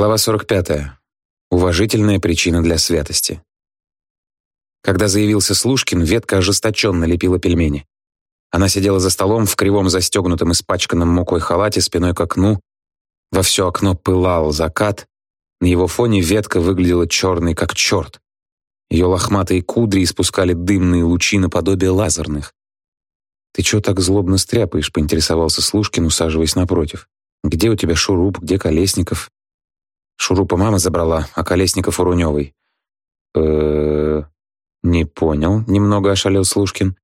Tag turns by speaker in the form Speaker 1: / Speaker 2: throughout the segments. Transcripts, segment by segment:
Speaker 1: Глава 45. Уважительная причина для святости. Когда заявился Слушкин, ветка ожесточенно лепила пельмени. Она сидела за столом в кривом застегнутом испачканном мукой халате спиной к окну. Во все окно пылал закат. На его фоне ветка выглядела черной, как черт. Ее лохматые кудри испускали дымные лучи наподобие лазерных. «Ты чего так злобно стряпаешь?» — поинтересовался Слушкин, усаживаясь напротив. «Где у тебя шуруп, где Колесников?» Шурупа мама забрала, а Колесников у Руневой. э Не понял, немного ошалел Слушкин.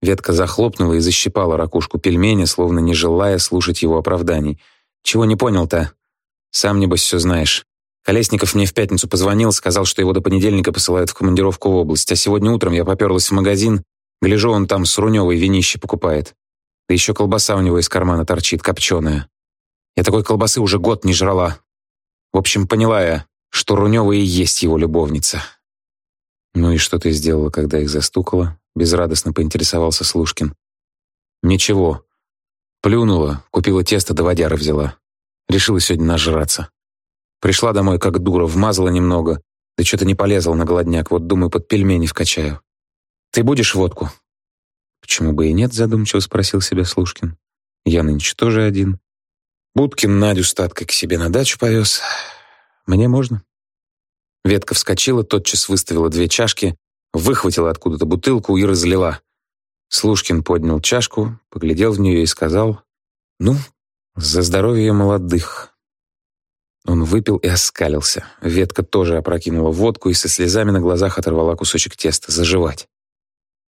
Speaker 1: Ветка захлопнула и защипала ракушку пельмени, словно не желая слушать его оправданий. «Чего не понял-то? Сам, небось, все знаешь. Колесников мне в пятницу позвонил, сказал, что его до понедельника посылают в командировку в область, а сегодня утром я поперлась в магазин, гляжу, он там с Руневой винище покупает. Да еще колбаса у него из кармана торчит, копченая. Я такой колбасы уже год не жрала, в общем, поняла я, что Рунева и есть его любовница. «Ну и что ты сделала, когда их застукала?» — безрадостно поинтересовался Слушкин. «Ничего. Плюнула, купила тесто до водяры взяла. Решила сегодня нажраться. Пришла домой как дура, вмазала немного, да что-то не полезла на голодняк, вот думаю, под пельмени вкачаю. Ты будешь водку?» «Почему бы и нет?» — задумчиво спросил себя Слушкин. «Я нынче тоже один. Будкин Надю с Таткой к себе на дачу повез. Мне можно?» Ветка вскочила, тотчас выставила две чашки, выхватила откуда-то бутылку и разлила. Слушкин поднял чашку, поглядел в нее и сказал, «Ну, за здоровье молодых». Он выпил и оскалился. Ветка тоже опрокинула водку и со слезами на глазах оторвала кусочек теста. Заживать.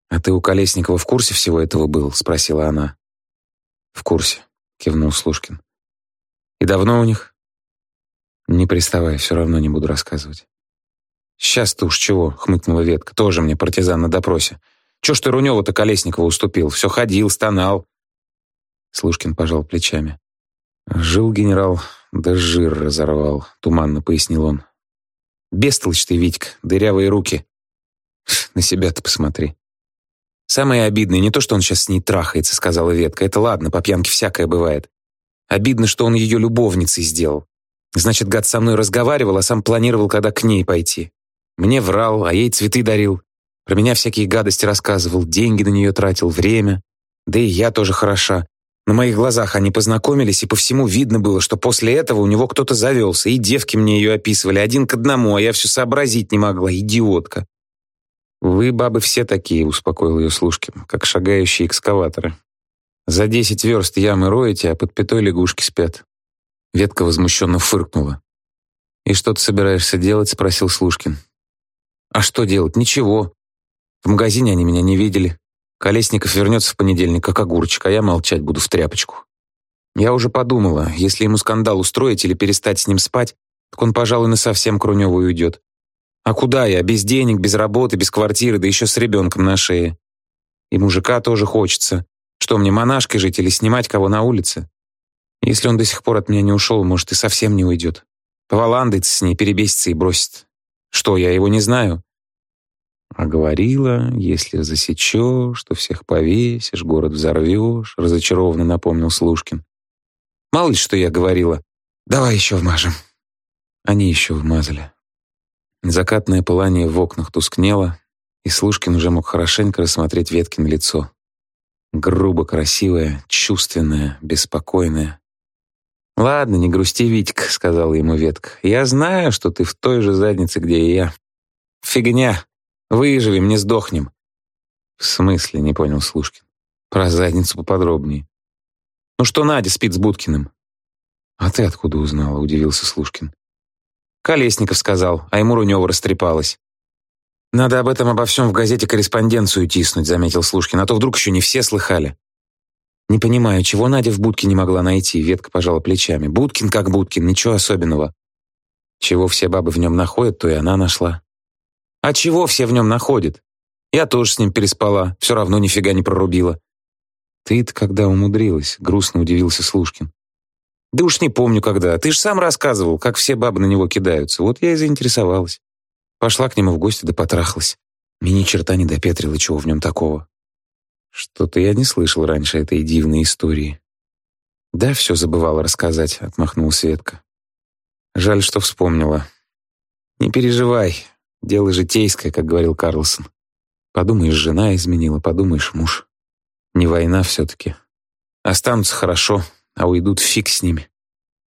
Speaker 1: «А ты у Колесникова в курсе всего этого был?» — спросила она. «В курсе», — кивнул Слушкин. И давно у них? Не приставай, все равно не буду рассказывать. Сейчас-то уж чего, хмыкнула ветка, тоже мне партизан на допросе. Чего ж ты Рунёва-то Колесникова уступил? Все ходил, стонал. Слушкин пожал плечами. Жил генерал, да жир разорвал, туманно пояснил он. Бестолочь ты, Витька, дырявые руки. На себя-то посмотри. Самое обидное не то, что он сейчас с ней трахается, сказала ветка. Это ладно, по пьянке всякое бывает. Обидно, что он ее любовницей сделал. Значит, гад со мной разговаривал, а сам планировал, когда к ней пойти. Мне врал, а ей цветы дарил. Про меня всякие гадости рассказывал, деньги на нее тратил, время. Да и я тоже хороша. На моих глазах они познакомились, и по всему видно было, что после этого у него кто-то завелся, и девки мне ее описывали один к одному, а я все сообразить не могла, идиотка. «Вы, бабы, все такие», — успокоил ее Слушкин, как шагающие экскаваторы. За десять верст ямы роете, а под пятой лягушки спят. Ветка возмущенно фыркнула. «И что ты собираешься делать?» — спросил Слушкин. «А что делать? Ничего. В магазине они меня не видели. Колесников вернется в понедельник, как огурчик, а я молчать буду в тряпочку. Я уже подумала, если ему скандал устроить или перестать с ним спать, так он, пожалуй, на совсем Круневу уйдет. А куда я? Без денег, без работы, без квартиры, да еще с ребенком на шее. И мужика тоже хочется. Что мне, монашкой жить или снимать кого на улице? Если он до сих пор от меня не ушел, может, и совсем не уйдет. Поваландается с ней, перебесится и бросит. Что, я его не знаю? А говорила, если засечешь, что всех повесишь, город взорвешь, разочарованно напомнил Слушкин. Мало ли, что я говорила. Давай еще вмажем. Они еще вмазали. Закатное пылание в окнах тускнело, и Слушкин уже мог хорошенько рассмотреть Веткин лицо. Грубо красивая, чувственная, беспокойная. «Ладно, не грусти, Витька», — сказала ему ветка. «Я знаю, что ты в той же заднице, где и я. Фигня. Выживем, не сдохнем». «В смысле?» — не понял Слушкин. «Про задницу поподробнее». «Ну что Надя спит с Будкиным?» «А ты откуда узнала?» — удивился Слушкин. «Колесников сказал, а ему Рунева растрепалась. «Надо об этом обо всем в газете корреспонденцию тиснуть», заметил Слушкин, «а то вдруг еще не все слыхали». «Не понимаю, чего Надя в будке не могла найти?» Ветка пожала плечами. «Будкин как Будкин, ничего особенного». Чего все бабы в нем находят, то и она нашла. «А чего все в нем находят? Я тоже с ним переспала, все равно нифига не прорубила». «Ты-то когда умудрилась?» — грустно удивился Слушкин. «Да уж не помню когда. Ты же сам рассказывал, как все бабы на него кидаются. Вот я и заинтересовалась». Пошла к нему в гости да потрахалась. Мне ни черта не допетрило, чего в нем такого. Что-то я не слышал раньше этой дивной истории. Да, все забывала рассказать, отмахнулась Светка. Жаль, что вспомнила. Не переживай, дело житейское, как говорил Карлсон. Подумаешь, жена изменила, подумаешь, муж. Не война все-таки. Останутся хорошо, а уйдут фиг с ними.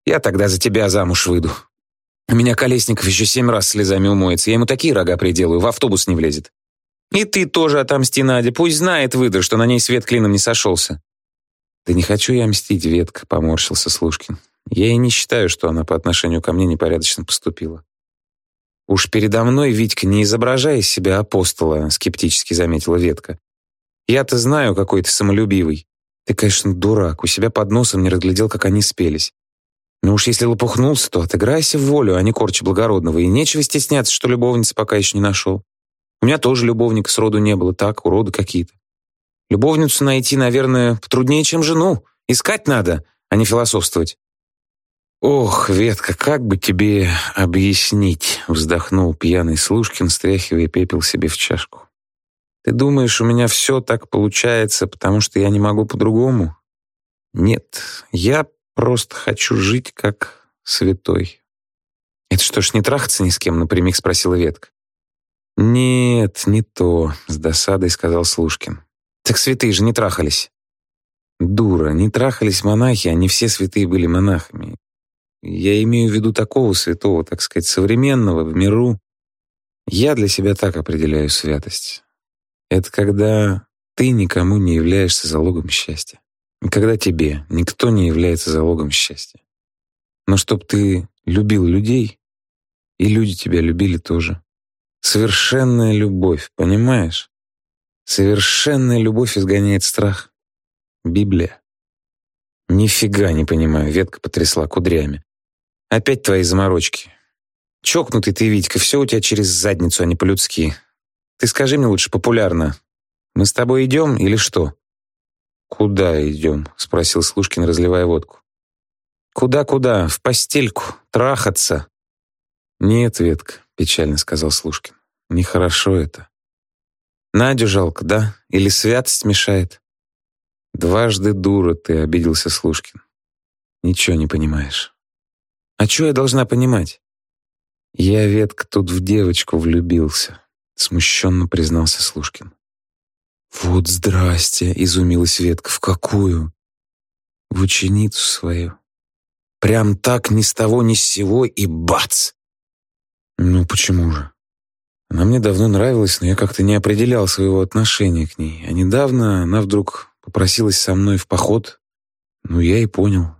Speaker 1: Я тогда за тебя замуж выйду. Меня Колесников еще семь раз слезами умоется. Я ему такие рога приделаю, в автобус не влезет. И ты тоже отомсти Наде. Пусть знает выдр, что на ней свет клином не сошелся. Да не хочу я мстить, Ветка, поморщился Слушкин. Я и не считаю, что она по отношению ко мне непорядочно поступила. Уж передо мной, Витька, не изображай из себя апостола, скептически заметила Ветка. Я-то знаю, какой ты самолюбивый. Ты, конечно, дурак, у себя под носом не разглядел, как они спелись. Но уж если лопухнулся, то отыграйся в волю, а не корчи благородного, и нечего стесняться, что любовницы пока еще не нашел. У меня тоже любовника сроду не было, так, уроды какие-то. Любовницу найти, наверное, потруднее, чем жену. Искать надо, а не философствовать. «Ох, Ветка, как бы тебе объяснить?» — вздохнул пьяный Слушкин, стряхивая пепел себе в чашку. «Ты думаешь, у меня все так получается, потому что я не могу по-другому?» «Нет, я просто хочу жить как святой». «Это что ж, не трахаться ни с кем?» — напрямик спросила Ветка. «Нет, не то», — с досадой сказал Слушкин. «Так святые же не трахались». «Дура, не трахались монахи, они все святые были монахами. Я имею в виду такого святого, так сказать, современного, в миру. Я для себя так определяю святость. Это когда ты никому не являешься залогом счастья. Когда тебе никто не является залогом счастья. Но чтоб ты любил людей, и люди тебя любили тоже. Совершенная любовь, понимаешь? Совершенная любовь изгоняет страх. Библия. Нифига не понимаю, ветка потрясла кудрями. Опять твои заморочки. Чокнутый ты, Витька, все у тебя через задницу, а не по-людски. Ты скажи мне лучше популярно. Мы с тобой идем или что? Куда идем? Спросил Слушкин, разливая водку. Куда-куда? В постельку. Трахаться. Нет, Ветка, печально сказал Слушкин. Нехорошо это. Надю жалко, да? Или святость мешает? Дважды дура ты, обиделся Слушкин. Ничего не понимаешь. А что я должна понимать? Я, Ветка, тут в девочку влюбился, смущенно признался Слушкин. Вот здрасте, изумилась Ветка. В какую? В ученицу свою. Прям так ни с того ни с сего и бац! Ну почему же? Она мне давно нравилась, но я как-то не определял своего отношения к ней. А недавно она вдруг попросилась со мной в поход. Ну, я и понял.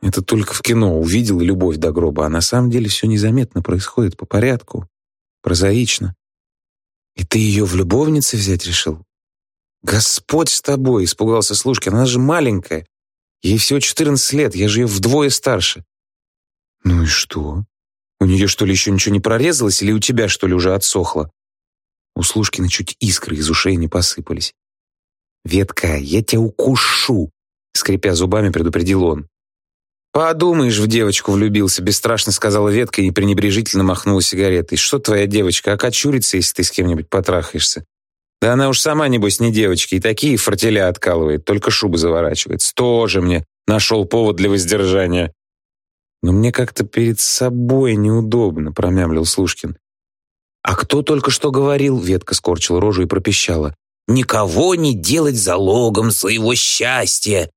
Speaker 1: Это только в кино увидел любовь до гроба, а на самом деле все незаметно происходит по порядку, прозаично. И ты ее в любовнице взять решил? Господь с тобой, испугался Слушкин, она же маленькая. Ей всего 14 лет, я же ее вдвое старше. Ну и что? У нее, что ли, еще ничего не прорезалось, или у тебя, что ли, уже отсохло?» У Слушкина чуть искры из ушей не посыпались. «Ветка, я тебя укушу!» — скрипя зубами, предупредил он. «Подумаешь, в девочку влюбился», — бесстрашно сказала Ветка и пренебрежительно махнула сигаретой. «Что твоя девочка, окочурится, если ты с кем-нибудь потрахаешься?» «Да она уж сама, небось, не девочка, и такие фортеля откалывает, только шубы заворачивает. Тоже мне нашел повод для воздержания». «Но мне как-то перед собой неудобно», — промямлил Слушкин. «А кто только что говорил?» — ветка скорчила рожу и пропищала. «Никого не делать залогом своего счастья!»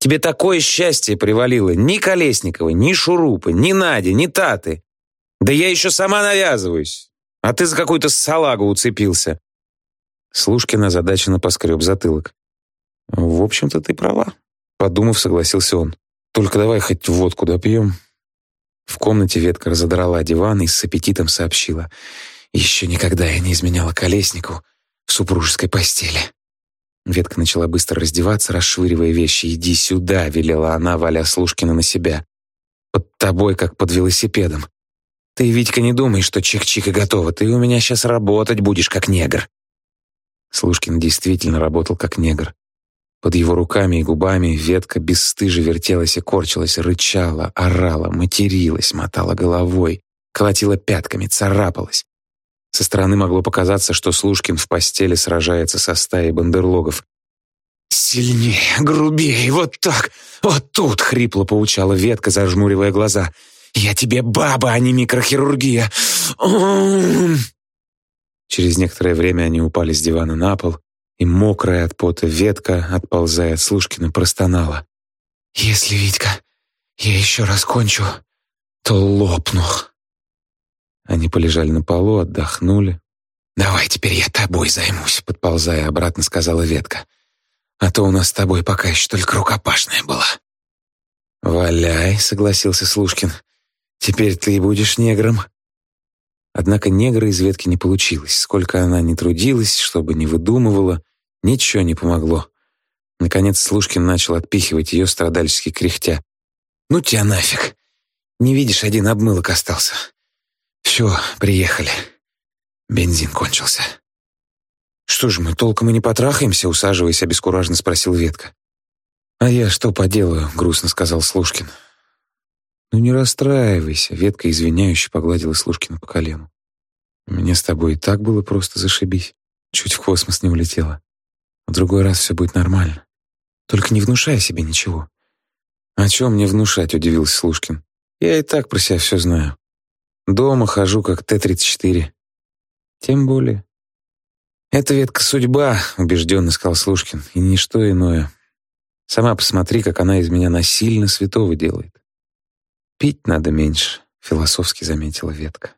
Speaker 1: «Тебе такое счастье привалило! Ни Колесникова, ни Шурупа, ни Нади, ни Таты! Да я еще сама навязываюсь! А ты за какую-то салагу уцепился!» Слушкин озадаченно поскреб затылок. «В общем-то, ты права», — подумав, согласился он. Только давай хоть водку допьем». В комнате ветка разодрала диван и с аппетитом сообщила. «Еще никогда я не изменяла Колеснику в супружеской постели». Ветка начала быстро раздеваться, расшвыривая вещи. «Иди сюда», — велела она, валя Слушкина на себя. «Под тобой, как под велосипедом. Ты, Витька, не думай, что чик-чик и готово. Ты у меня сейчас работать будешь, как негр». Слушкин действительно работал как негр. Под его руками и губами ветка бесстыже вертелась и корчилась, рычала, орала, материлась, мотала головой, колотила пятками, царапалась. Со стороны могло показаться, что Слушкин в постели сражается со стаей бандерлогов. «Сильнее, грубее, вот так, вот тут!» — хрипло поучала ветка, зажмуривая глаза. «Я тебе баба, а не микрохирургия!» Через некоторое время они упали с дивана на пол, и мокрая от пота ветка, отползая от Слушкина, простонала. «Если, Витька, я еще раз кончу, то лопну». Они полежали на полу, отдохнули. «Давай теперь я тобой займусь», — подползая обратно сказала ветка. «А то у нас с тобой пока еще только рукопашная была». «Валяй», — согласился Слушкин. «Теперь ты и будешь негром». Однако негра из ветки не получилось. Сколько она ни трудилась, чтобы не выдумывала, ничего не помогло. Наконец Слушкин начал отпихивать ее страдальчески кряхтя. «Ну тебя нафиг! Не видишь, один обмылок остался. Все, приехали. Бензин кончился». «Что ж мы толком и не потрахаемся?» усаживаясь, обескураженно спросил Ветка. «А я что поделаю?» — грустно сказал Слушкин. «Ну не расстраивайся», — ветка извиняюще погладила Слушкина по колену. «Мне с тобой и так было просто зашибись. Чуть в космос не улетела. В другой раз все будет нормально. Только не внушай себе ничего». «О чем мне внушать?» — удивился Слушкин. «Я и так про себя все знаю. Дома хожу как Т-34. Тем более». «Это ветка судьба», — убежденно сказал Слушкин, — «и ничто иное. Сама посмотри, как она из меня насильно святого делает. Пить надо меньше, философски заметила ветка.